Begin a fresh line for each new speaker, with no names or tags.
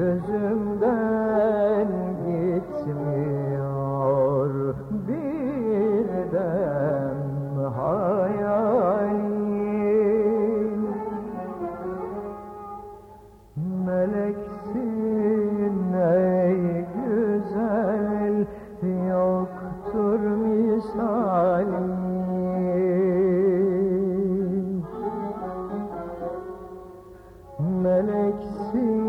gözümden gitmiyor birden hayalin meleksin ey güzel yoktur misalin meleksin